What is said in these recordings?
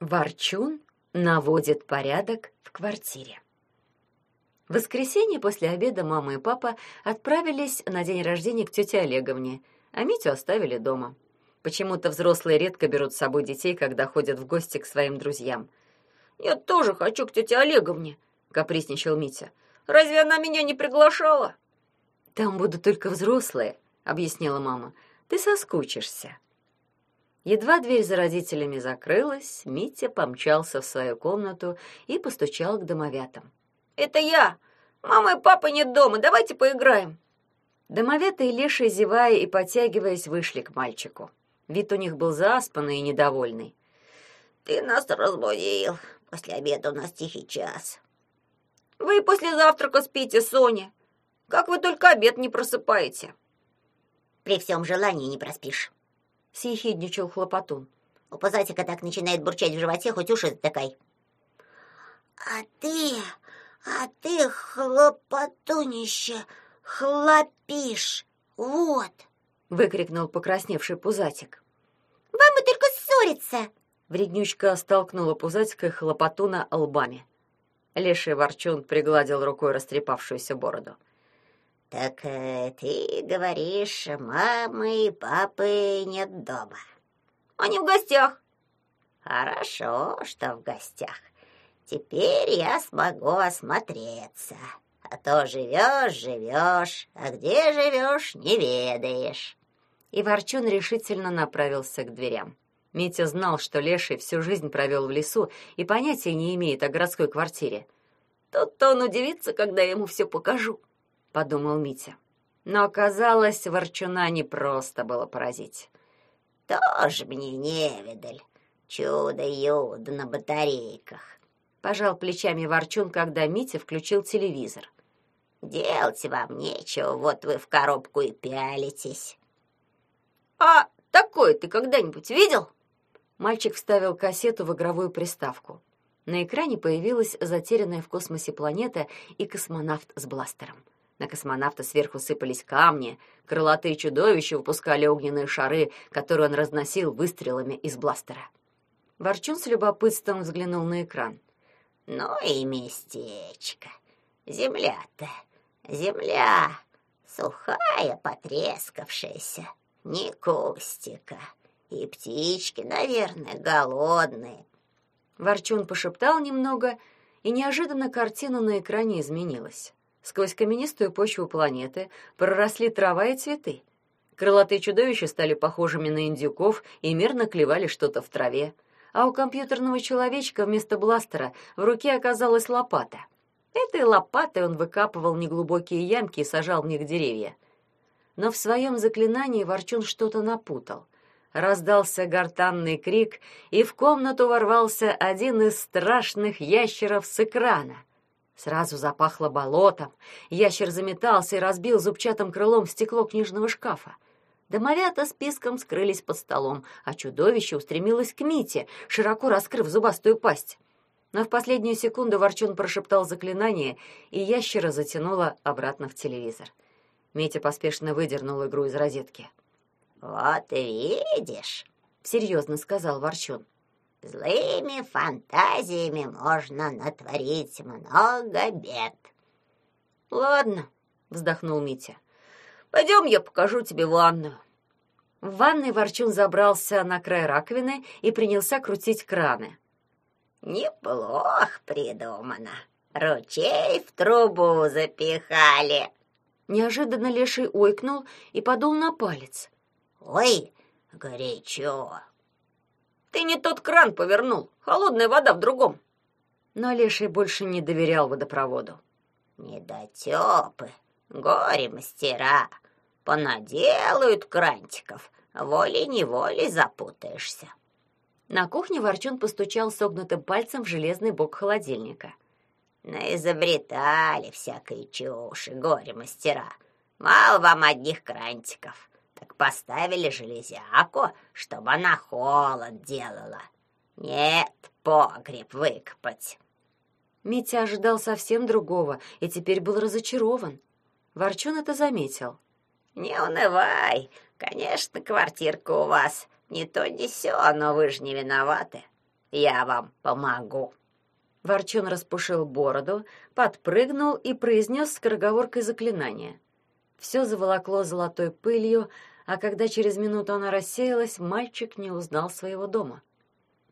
Ворчун наводит порядок в квартире. В воскресенье после обеда мама и папа отправились на день рождения к тете Олеговне, а Митю оставили дома. Почему-то взрослые редко берут с собой детей, когда ходят в гости к своим друзьям. «Я тоже хочу к тете Олеговне», — капризничал Митя. «Разве она меня не приглашала?» «Там будут только взрослые», — объяснила мама. «Ты соскучишься». Едва дверь за родителями закрылась, Митя помчался в свою комнату и постучал к домовятам. «Это я! Мама и папа нет дома, давайте поиграем!» Домовятые и Леша, зевая и потягиваясь, вышли к мальчику. Вид у них был заспанный и недовольный. «Ты нас разбудил. После обеда у нас тихий час». «Вы после завтрака спите, Соня. Как вы только обед не просыпаете?» «При всем желании не проспишь», — съехидничал хлопотун. «У пузатика так начинает бурчать в животе, хоть уши затыкай». «А ты, а ты, хлопотунище, хлопишь, вот!» выкрикнул покрасневший пузатик. «Вам бы только ссориться!» Вреднючка столкнула пузатика и хлопотуна лбами. Леший ворчун пригладил рукой растрепавшуюся бороду. «Так э, ты говоришь, мамы и папы нет дома?» «Они в гостях». «Хорошо, что в гостях. Теперь я смогу осмотреться. А то живешь, живешь, а где живешь, не ведаешь». И Ворчун решительно направился к дверям. Митя знал, что Леший всю жизнь провел в лесу и понятия не имеет о городской квартире. «Тут-то он удивится, когда я ему все покажу», — подумал Митя. Но оказалось, Ворчуна не просто было поразить. «Тоже мне невидаль. Чудо-юдо на батарейках», — пожал плечами Ворчун, когда Митя включил телевизор. «Делать вам нечего, вот вы в коробку и пялитесь». «А такое ты когда-нибудь видел?» Мальчик вставил кассету в игровую приставку. На экране появилась затерянная в космосе планета и космонавт с бластером. На космонавта сверху сыпались камни, крылатые чудовища выпускали огненные шары, которые он разносил выстрелами из бластера. Ворчун с любопытством взглянул на экран. «Ну и местечко. Земля-то, земля, сухая, потрескавшаяся, ни кустика». И птички, наверное, голодные. Ворчун пошептал немного, и неожиданно картина на экране изменилась. Сквозь каменистую почву планеты проросли трава и цветы. Крылатые чудовища стали похожими на индюков и мирно клевали что-то в траве. А у компьютерного человечка вместо бластера в руке оказалась лопата. Этой лопатой он выкапывал неглубокие ямки и сажал в них деревья. Но в своем заклинании Ворчун что-то напутал раздался гортанный крик, и в комнату ворвался один из страшных ящеров с экрана. Сразу запахло болотом. Ящер заметался и разбил зубчатым крылом стекло книжного шкафа. Домовята списком скрылись под столом, а чудовище устремилось к Мите, широко раскрыв зубастую пасть. Но в последнюю секунду Ворчун прошептал заклинание, и ящера затянуло обратно в телевизор. Митя поспешно выдернул игру из розетки. «Вот видишь», — серьезно сказал Ворчун. «Злыми фантазиями можно натворить много бед». «Ладно», — вздохнул Митя. «Пойдем, я покажу тебе ванную». В ванной Ворчун забрался на край раковины и принялся крутить краны. «Неплохо придумано. Ручей в трубу запихали». Неожиданно Леший ойкнул и подул на палец. Ой, горячо. Ты не тот кран повернул. Холодная вода в другом. Но Леший больше не доверял водопроводу. Недотепы, горе-мастера, понаделают крантиков, волей-неволей запутаешься. На кухне Ворчун постучал согнутым пальцем в железный бок холодильника. Наизобретали всякой чуши, горе-мастера. Мало вам одних крантиков поставили железяку, чтобы она холод делала. Нет, погреб выкопать. Митя ожидал совсем другого и теперь был разочарован. Ворчун это заметил. «Не унывай. Конечно, квартирка у вас не то не сё, но вы же не виноваты. Я вам помогу. Ворчун распушил бороду, подпрыгнул и произнес скороговоркой заклинание. Все заволокло золотой пылью, а когда через минуту она рассеялась, мальчик не узнал своего дома.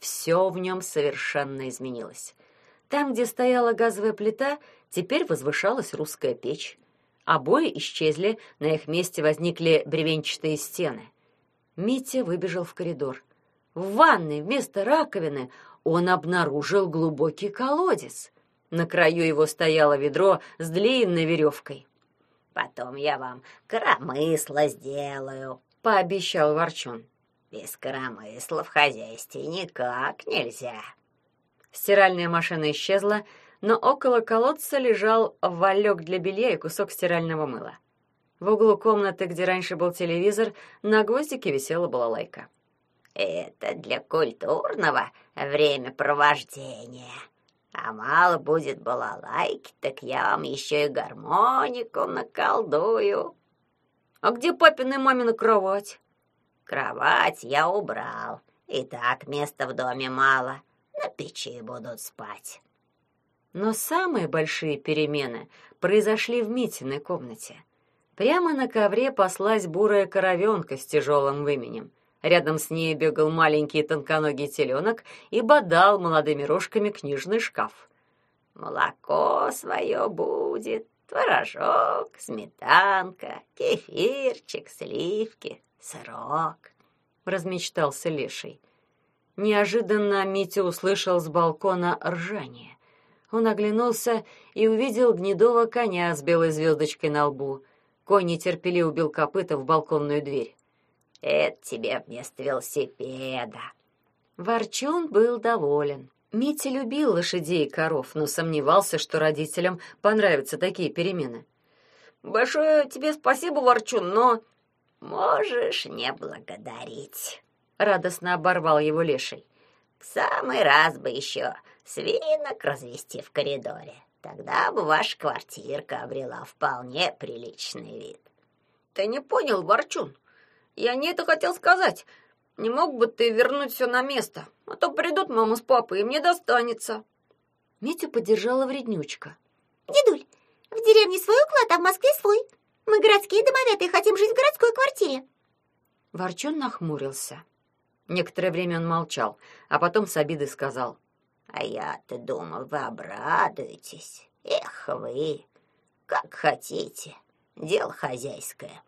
Все в нем совершенно изменилось. Там, где стояла газовая плита, теперь возвышалась русская печь. Обои исчезли, на их месте возникли бревенчатые стены. Митя выбежал в коридор. В ванной вместо раковины он обнаружил глубокий колодец. На краю его стояло ведро с длинной веревкой. «Потом я вам коромысло сделаю», — пообещал Ворчун. «Без коромысла в хозяйстве никак нельзя». Стиральная машина исчезла, но около колодца лежал валек для белья и кусок стирального мыла. В углу комнаты, где раньше был телевизор, на гвоздике висела балалайка. «Это для культурного времяпровождения. А мало будет балалайки, так я вам еще и гармонику наколдую». «А где папина и мамина кровать?» «Кровать я убрал, и так места в доме мало» на печи будут спать. Но самые большие перемены произошли в Митиной комнате. Прямо на ковре паслась бурая коровенка с тяжелым выменем. Рядом с ней бегал маленький тонконогий теленок и бодал молодыми рожками книжный шкаф. «Молоко свое будет, творожок, сметанка, кефирчик, сливки, сырок», — размечтался Леший. Неожиданно Митя услышал с балкона ржание. Он оглянулся и увидел гнедого коня с белой звездочкой на лбу. Конь нетерпеливо убил копыта в балконную дверь. «Это тебе вместо велосипеда». Ворчун был доволен. Митя любил лошадей и коров, но сомневался, что родителям понравятся такие перемены. «Большое тебе спасибо, Ворчун, но...» «Можешь не благодарить». — радостно оборвал его леший. «В самый раз бы еще свинок развести в коридоре. Тогда бы ваша квартирка обрела вполне приличный вид». «Ты не понял, Ворчун. Я не это хотел сказать. Не мог бы ты вернуть все на место, а то придут мама с папой, и мне достанется». Митю поддержала вреднючка. «Дедуль, в деревне свой уклад, а в Москве свой. Мы городские домовятые, хотим жить в городской квартире». Ворчун нахмурился. Некоторое время он молчал, а потом с обидой сказал. «А я-то думал, вы обрадуетесь. Эх вы, как хотите, дело хозяйское».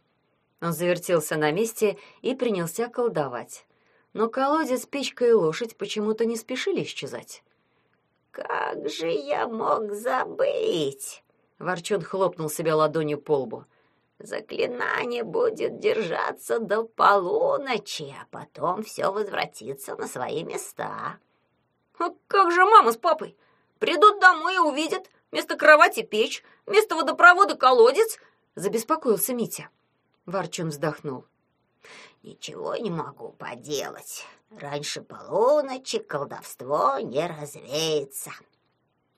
Он завертелся на месте и принялся колдовать. Но колодец, печка и лошадь почему-то не спешили исчезать. «Как же я мог забыть?» Ворчун хлопнул себя ладонью по лбу. Заклинание будет держаться до полуночи, а потом все возвратится на свои места. А как же мама с папой? Придут домой и увидят вместо кровати печь, вместо водопровода колодец, забеспокоился Митя. Ворчун вздохнул. Ничего не могу поделать. Раньше полуночи колдовство не развеется.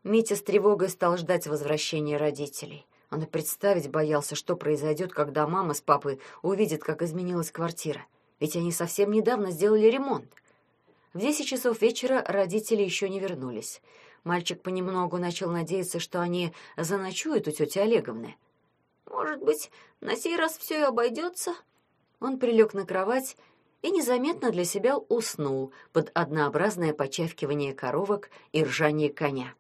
Митя с тревогой стал ждать возвращения родителей. Он и представить боялся, что произойдет, когда мама с папой увидят, как изменилась квартира. Ведь они совсем недавно сделали ремонт. В десять часов вечера родители еще не вернулись. Мальчик понемногу начал надеяться, что они заночуют у тети Олеговны. «Может быть, на сей раз все и обойдется?» Он прилег на кровать и незаметно для себя уснул под однообразное почавкивание коровок и ржание коня.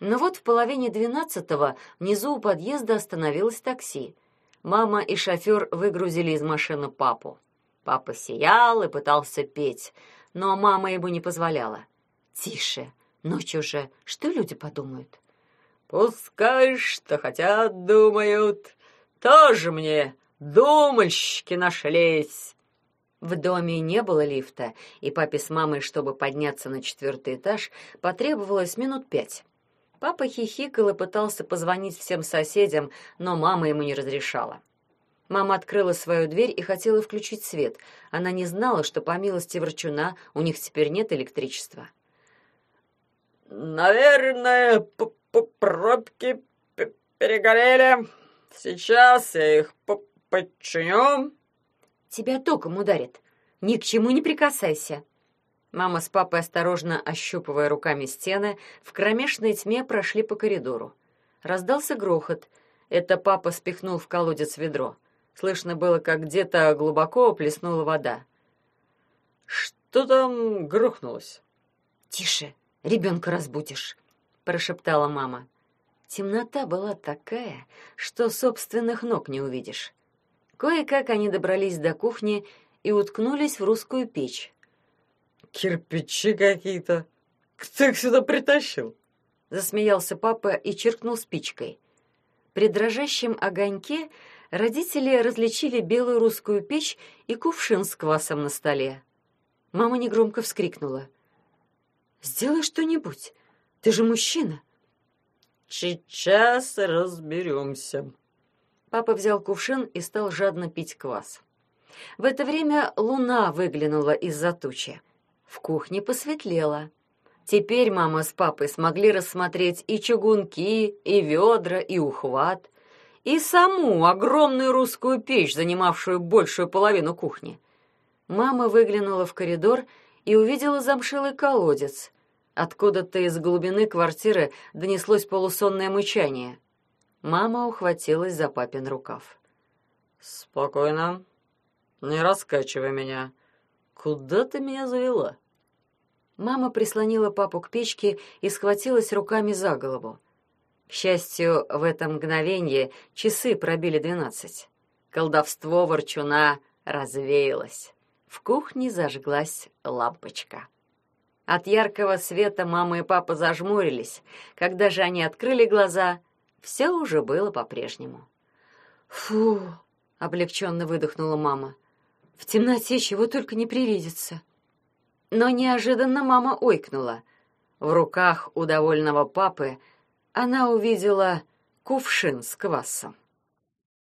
Но вот в половине двенадцатого внизу у подъезда остановилось такси. Мама и шофер выгрузили из машины папу. Папа сиял и пытался петь, но мама ему не позволяла. «Тише, ночь уже, что люди подумают?» «Пускай что хотят, думают. Тоже мне думальщики нашлись». В доме не было лифта, и папе с мамой, чтобы подняться на четвертый этаж, потребовалось минут пять. Папа хихикал и пытался позвонить всем соседям, но мама ему не разрешала. Мама открыла свою дверь и хотела включить свет. Она не знала, что, по милости Ворчуна, у них теперь нет электричества. «Наверное, пробки перегорели. Сейчас я их п починю». «Тебя током ударит. Ни к чему не прикасайся». Мама с папой, осторожно ощупывая руками стены, в кромешной тьме прошли по коридору. Раздался грохот. Это папа спихнул в колодец ведро. Слышно было, как где-то глубоко плеснула вода. «Что там грохнулось?» «Тише, ребенка разбудишь», — прошептала мама. Темнота была такая, что собственных ног не увидишь. Кое-как они добрались до кухни и уткнулись в русскую печь. «Кирпичи какие-то. Кто их сюда притащил?» Засмеялся папа и чиркнул спичкой. При дрожащем огоньке родители различили белую русскую печь и кувшин с квасом на столе. Мама негромко вскрикнула. «Сделай что-нибудь, ты же мужчина!» «Сейчас разберемся», Папа взял кувшин и стал жадно пить квас. В это время луна выглянула из-за тучи. В кухне посветлело. Теперь мама с папой смогли рассмотреть и чугунки, и ведра, и ухват, и саму огромную русскую печь, занимавшую большую половину кухни. Мама выглянула в коридор и увидела замшилый колодец. Откуда-то из глубины квартиры донеслось полусонное мычание — Мама ухватилась за папин рукав. «Спокойно. Не раскачивай меня. Куда ты меня завела?» Мама прислонила папу к печке и схватилась руками за голову. К счастью, в это мгновение часы пробили двенадцать. Колдовство ворчуна развеялось. В кухне зажглась лампочка. От яркого света мама и папа зажмурились. Когда же они открыли глаза, все уже было по-прежнему. «Фу!» — облегченно выдохнула мама. «В темноте чего только не привидится». Но неожиданно мама ойкнула. В руках у довольного папы она увидела кувшин с квасом.